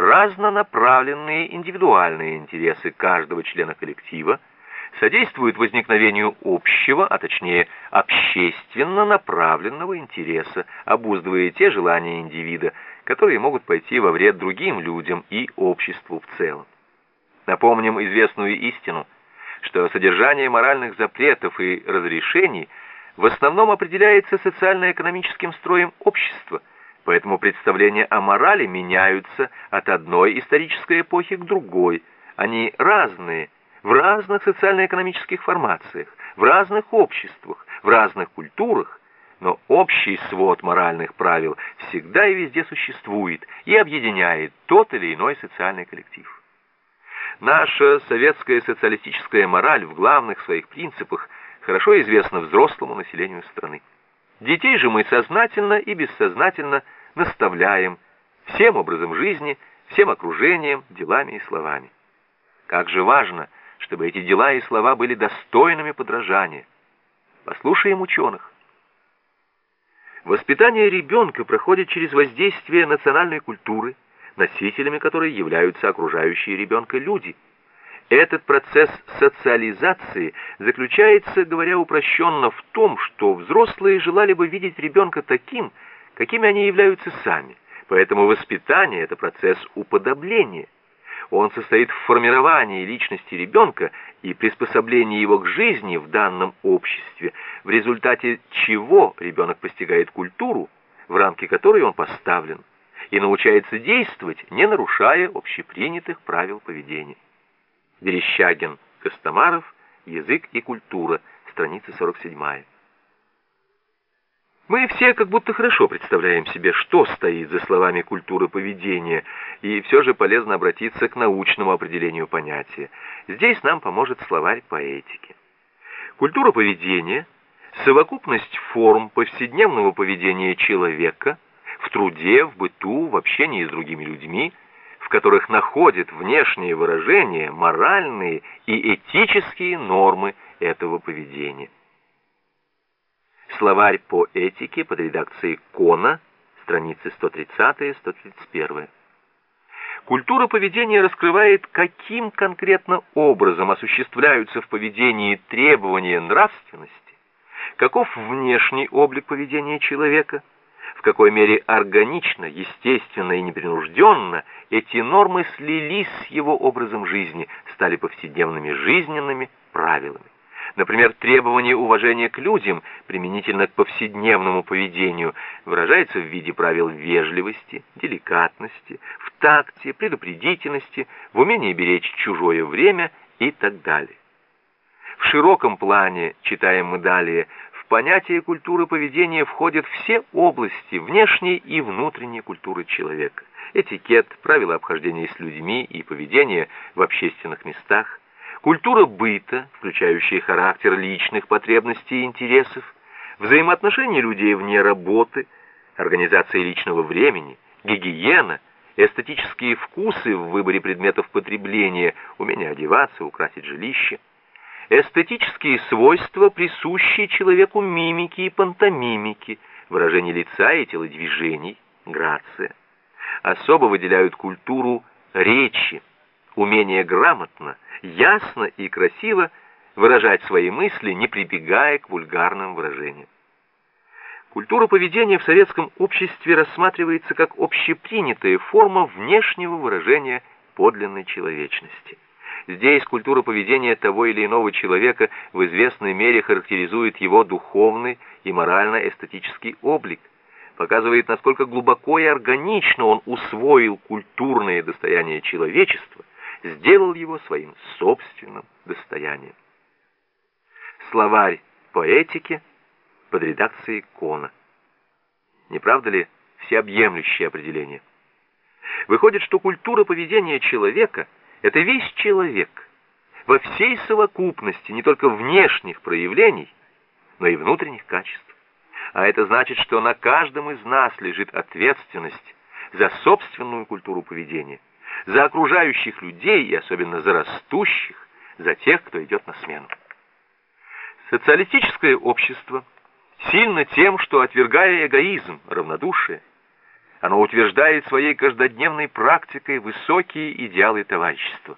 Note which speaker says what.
Speaker 1: разнонаправленные индивидуальные интересы каждого члена коллектива, содействуют возникновению общего, а точнее общественно направленного интереса, обуздывая те желания индивида, которые могут пойти во вред другим людям и обществу в целом. Напомним известную истину, что содержание моральных запретов и разрешений в основном определяется социально-экономическим строем общества, поэтому представления о морали меняются от одной исторической эпохи к другой. Они разные, в разных социально-экономических формациях, в разных обществах, в разных культурах, но общий свод моральных правил всегда и везде существует и объединяет тот или иной социальный коллектив. Наша советская социалистическая мораль в главных своих принципах хорошо известна взрослому населению страны. Детей же мы сознательно и бессознательно наставляем всем образом жизни, всем окружением, делами и словами. Как же важно, чтобы эти дела и слова были достойными подражания. Послушаем ученых. Воспитание ребенка проходит через воздействие национальной культуры, носителями которой являются окружающие ребенка люди. Этот процесс социализации заключается, говоря упрощенно, в том, что взрослые желали бы видеть ребенка таким, какими они являются сами. Поэтому воспитание – это процесс уподобления – он состоит в формировании личности ребенка и приспособлении его к жизни в данном обществе, в результате чего ребенок постигает культуру, в рамки которой он поставлен, и научается действовать, не нарушая общепринятых правил поведения. Верещагин, Костомаров, «Язык и культура», страница 47. Мы все как будто хорошо представляем себе, что стоит за словами культуры поведения, и все же полезно обратиться к научному определению понятия. Здесь нам поможет словарь поэтики. Культура поведения – совокупность форм повседневного поведения человека в труде, в быту, в общении с другими людьми, в которых находят внешние выражения моральные и этические нормы этого поведения. Словарь по этике под редакцией Кона, страницы 130-131. Культура поведения раскрывает, каким конкретно образом осуществляются в поведении требования нравственности, каков внешний облик поведения человека, в какой мере органично, естественно и непринужденно эти нормы слились с его образом жизни, стали повседневными жизненными правилами. Например, требование уважения к людям, применительно к повседневному поведению, выражается в виде правил вежливости, деликатности, в такте, предупредительности, в умении беречь чужое время и так далее. В широком плане, читаем мы далее, в понятие культуры поведения входят все области внешней и внутренней культуры человека. Этикет, правила обхождения с людьми и поведение в общественных местах, Культура быта, включающая характер личных потребностей и интересов, взаимоотношения людей вне работы, организация личного времени, гигиена, эстетические вкусы в выборе предметов потребления, умение одеваться, украсить жилище, эстетические свойства, присущие человеку мимики и пантомимики, выражение лица и телодвижений, грация. Особо выделяют культуру речи, умение грамотно, ясно и красиво выражать свои мысли, не прибегая к вульгарным выражениям. Культура поведения в советском обществе рассматривается как общепринятая форма внешнего выражения подлинной человечности. Здесь культура поведения того или иного человека в известной мере характеризует его духовный и морально-эстетический облик, показывает, насколько глубоко и органично он усвоил культурное достояние человечества, сделал его своим собственным достоянием. Словарь поэтики под редакцией Кона. Не правда ли всеобъемлющее определение? Выходит, что культура поведения человека – это весь человек, во всей совокупности не только внешних проявлений, но и внутренних качеств. А это значит, что на каждом из нас лежит ответственность за собственную культуру поведения за окружающих людей и особенно за растущих, за тех, кто идет на смену. Социалистическое общество сильно тем, что, отвергая эгоизм, равнодушие, Оно утверждает своей каждодневной практикой высокие идеалы товарищества.